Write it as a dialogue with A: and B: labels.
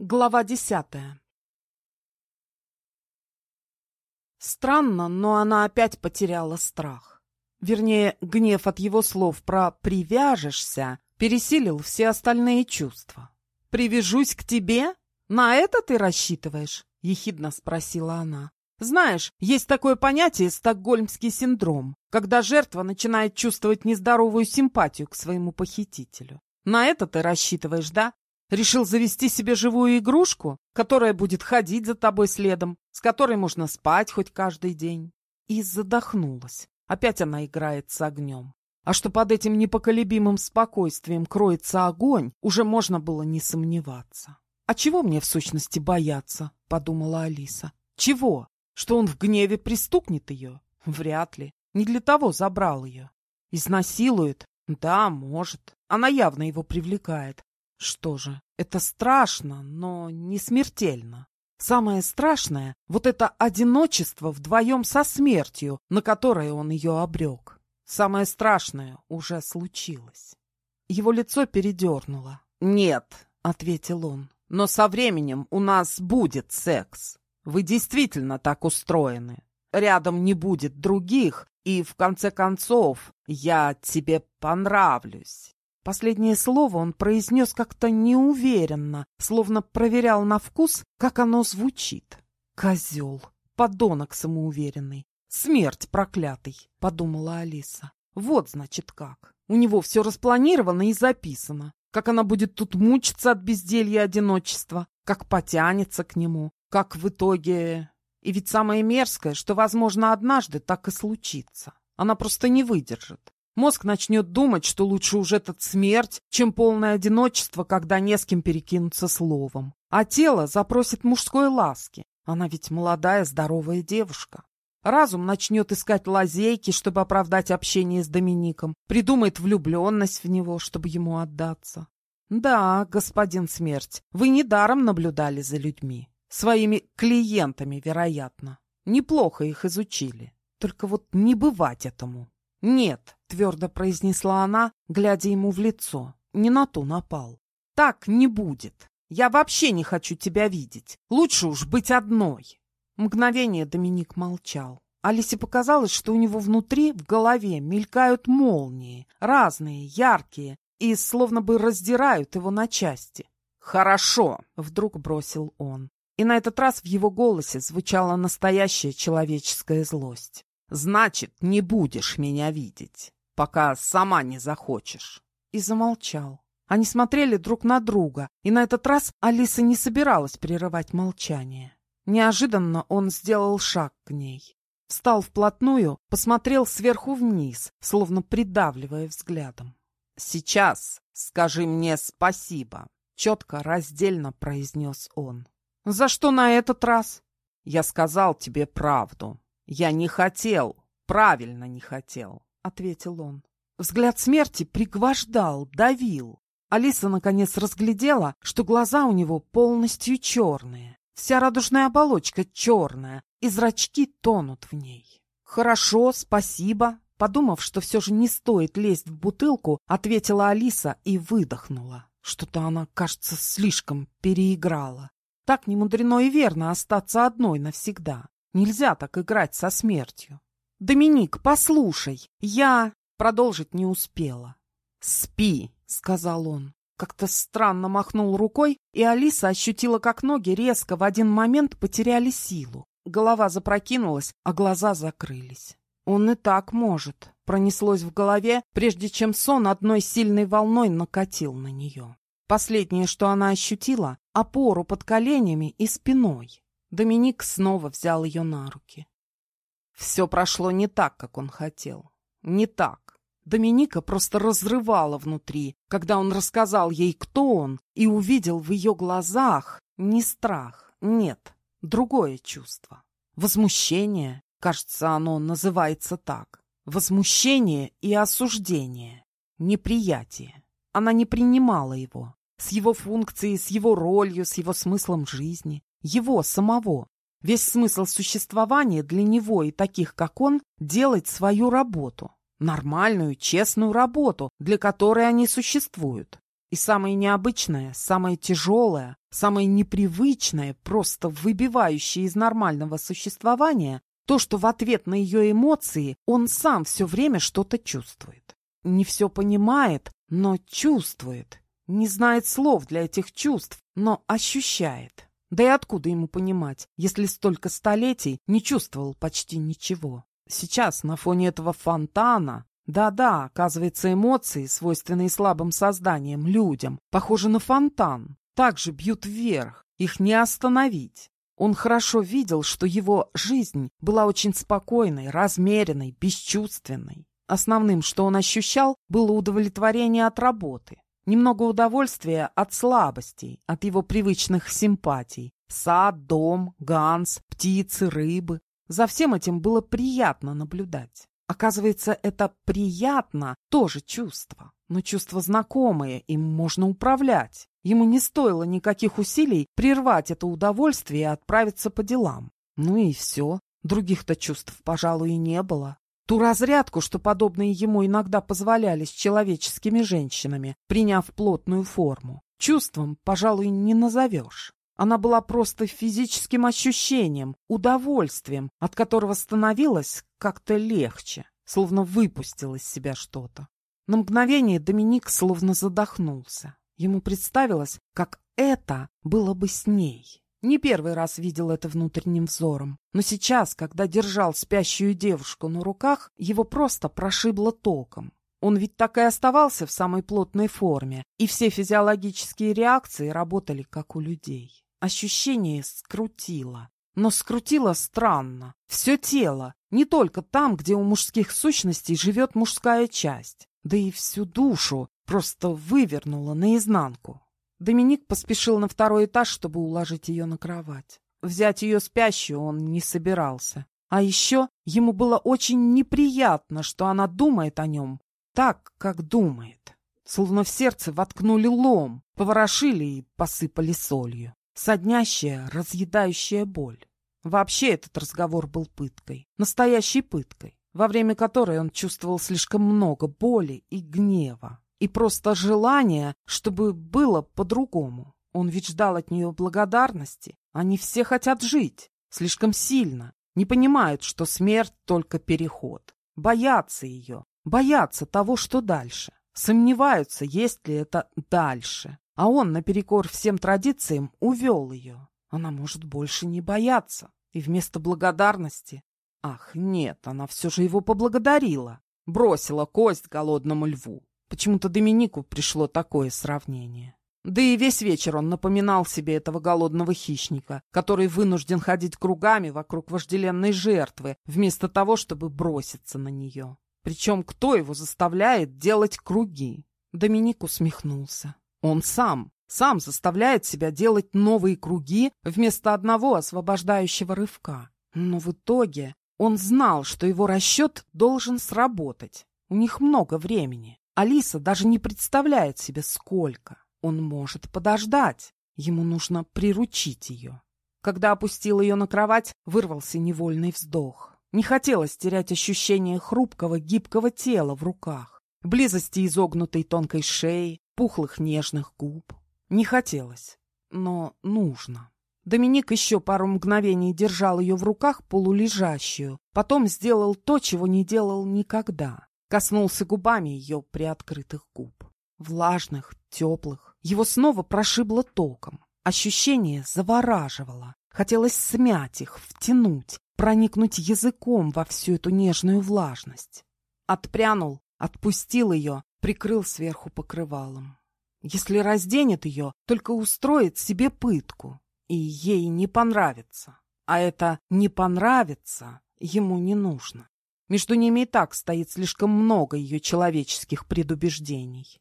A: Глава десятая Странно, но она опять потеряла страх. Вернее, гнев от его слов про «привяжешься» пересилил все остальные чувства. «Привяжусь к тебе? На это ты рассчитываешь?» — ехидно спросила она. «Знаешь, есть такое понятие «стокгольмский синдром», когда жертва начинает чувствовать нездоровую симпатию к своему похитителю. На это ты рассчитываешь, да? Решил завести себе живую игрушку, которая будет ходить за тобой следом, с которой можно спать хоть каждый день. И задохнулась. Опять она играет с огнем. А что под этим непоколебимым спокойствием кроется огонь, уже можно было не сомневаться. «А чего мне в сущности бояться?» — подумала Алиса. «Чего? Что он в гневе пристукнет ее? Вряд ли. Не для того забрал ее. Изнасилует? Да, может. Она явно его привлекает. Что же, это страшно, но не смертельно. Самое страшное — вот это одиночество вдвоем со смертью, на которое он ее обрек. Самое страшное уже случилось. Его лицо передернуло. «Нет», — ответил он, — «но со временем у нас будет секс. Вы действительно так устроены. Рядом не будет других, и, в конце концов, я тебе понравлюсь. Последнее слово он произнес как-то неуверенно, словно проверял на вкус, как оно звучит. «Козел! Подонок самоуверенный! Смерть проклятый!» — подумала Алиса. «Вот, значит, как. У него все распланировано и записано. Как она будет тут мучиться от безделья и одиночества, как потянется к нему, как в итоге... И ведь самое мерзкое, что, возможно, однажды так и случится. Она просто не выдержит. Мозг начнет думать, что лучше уже этот смерть, чем полное одиночество, когда не с кем перекинуться словом. А тело запросит мужской ласки. Она ведь молодая, здоровая девушка. Разум начнет искать лазейки, чтобы оправдать общение с Домиником, придумает влюбленность в него, чтобы ему отдаться. Да, господин смерть, вы недаром наблюдали за людьми. Своими клиентами, вероятно. Неплохо их изучили. Только вот не бывать этому. «Нет», — твердо произнесла она, глядя ему в лицо. «Не на то напал. Так не будет. Я вообще не хочу тебя видеть. Лучше уж быть одной». Мгновение Доминик молчал. Алисе показалось, что у него внутри, в голове, мелькают молнии, разные, яркие, и словно бы раздирают его на части. «Хорошо!» — вдруг бросил он. И на этот раз в его голосе звучала настоящая человеческая злость. Значит, не будешь меня видеть, пока сама не захочешь. И замолчал. Они смотрели друг на друга, и на этот раз Алиса не собиралась прерывать молчание. Неожиданно он сделал шаг к ней. Встал вплотную, посмотрел сверху вниз, словно придавливая взглядом. «Сейчас скажи мне спасибо», — четко, раздельно произнес он. «За что на этот раз?» «Я сказал тебе правду. «Я не хотел, правильно не хотел», — ответил он. Взгляд смерти пригвождал, давил. Алиса наконец разглядела, что глаза у него полностью черные. Вся радужная оболочка черная, и зрачки тонут в ней. «Хорошо, спасибо», Подумав, что все же не стоит лезть в бутылку, ответила Алиса и выдохнула. Что-то она, кажется, слишком переиграла. Так не мудрено и верно остаться одной навсегда. Нельзя так играть со смертью. «Доминик, послушай, я...» Продолжить не успела. «Спи», — сказал он. Как-то странно махнул рукой, и Алиса ощутила, как ноги резко в один момент потеряли силу. Голова запрокинулась, а глаза закрылись. «Он и так может», — пронеслось в голове, прежде чем сон одной сильной волной накатил на нее. Последнее, что она ощутила — опору под коленями и спиной. Доминик снова взял ее на руки. Все прошло не так, как он хотел. Не так. Доминика просто разрывала внутри, когда он рассказал ей, кто он, и увидел в ее глазах не страх, нет, другое чувство. Возмущение, кажется, оно называется так. Возмущение и осуждение. Неприятие. Она не принимала его. С его функцией, с его ролью, с его смыслом жизни его самого. Весь смысл существования для него и таких, как он, делать свою работу. Нормальную, честную работу, для которой они существуют. И самое необычное, самое тяжелое, самое непривычное, просто выбивающее из нормального существования, то, что в ответ на ее эмоции он сам все время что-то чувствует. Не все понимает, но чувствует. Не знает слов для этих чувств, но ощущает. Да и откуда ему понимать, если столько столетий не чувствовал почти ничего? Сейчас на фоне этого фонтана да-да, оказывается, эмоции, свойственные слабым созданиям, людям, похожи на фонтан. Также бьют вверх, их не остановить. Он хорошо видел, что его жизнь была очень спокойной, размеренной, бесчувственной. Основным, что он ощущал, было удовлетворение от работы. Немного удовольствия от слабостей, от его привычных симпатий. Сад, дом, ганс, птицы, рыбы. За всем этим было приятно наблюдать. Оказывается, это приятно, тоже чувство. Но чувство знакомое, им можно управлять. Ему не стоило никаких усилий прервать это удовольствие и отправиться по делам. Ну и все. Других-то чувств, пожалуй, и не было. Ту разрядку, что подобные ему иногда позволяли с человеческими женщинами, приняв плотную форму, чувством, пожалуй, не назовешь. Она была просто физическим ощущением, удовольствием, от которого становилось как-то легче, словно выпустил из себя что-то. На мгновение Доминик словно задохнулся. Ему представилось, как это было бы с ней. Не первый раз видел это внутренним взором, но сейчас, когда держал спящую девушку на руках, его просто прошибло током. Он ведь так и оставался в самой плотной форме, и все физиологические реакции работали как у людей. Ощущение скрутило. Но скрутило странно. Все тело, не только там, где у мужских сущностей живет мужская часть, да и всю душу просто вывернуло наизнанку. Доминик поспешил на второй этаж, чтобы уложить ее на кровать. Взять ее спящую он не собирался. А еще ему было очень неприятно, что она думает о нем так, как думает. Словно в сердце воткнули лом, поворошили и посыпали солью. Соднящая, разъедающая боль. Вообще этот разговор был пыткой. Настоящей пыткой, во время которой он чувствовал слишком много боли и гнева. И просто желание, чтобы было по-другому. Он ведь ждал от нее благодарности. Они все хотят жить. Слишком сильно. Не понимают, что смерть только переход. Боятся ее. Боятся того, что дальше. Сомневаются, есть ли это дальше. А он, наперекор всем традициям, увел ее. Она может больше не бояться. И вместо благодарности... Ах, нет, она все же его поблагодарила. Бросила кость голодному льву. Почему-то Доминику пришло такое сравнение. Да и весь вечер он напоминал себе этого голодного хищника, который вынужден ходить кругами вокруг вожделенной жертвы, вместо того, чтобы броситься на нее. Причем кто его заставляет делать круги? Доминик усмехнулся. Он сам, сам заставляет себя делать новые круги вместо одного освобождающего рывка. Но в итоге он знал, что его расчет должен сработать. У них много времени. Алиса даже не представляет себе, сколько. Он может подождать. Ему нужно приручить ее. Когда опустил ее на кровать, вырвался невольный вздох. Не хотелось терять ощущение хрупкого, гибкого тела в руках, близости изогнутой тонкой шеи, пухлых нежных губ. Не хотелось, но нужно. Доминик еще пару мгновений держал ее в руках полулежащую, потом сделал то, чего не делал никогда. Коснулся губами ее приоткрытых губ. Влажных, теплых. Его снова прошибло током. Ощущение завораживало. Хотелось смять их, втянуть, проникнуть языком во всю эту нежную влажность. Отпрянул, отпустил ее, прикрыл сверху покрывалом. Если разденет ее, только устроит себе пытку, и ей не понравится. А это «не понравится» ему не нужно. Между ними и так стоит слишком много ее человеческих предубеждений.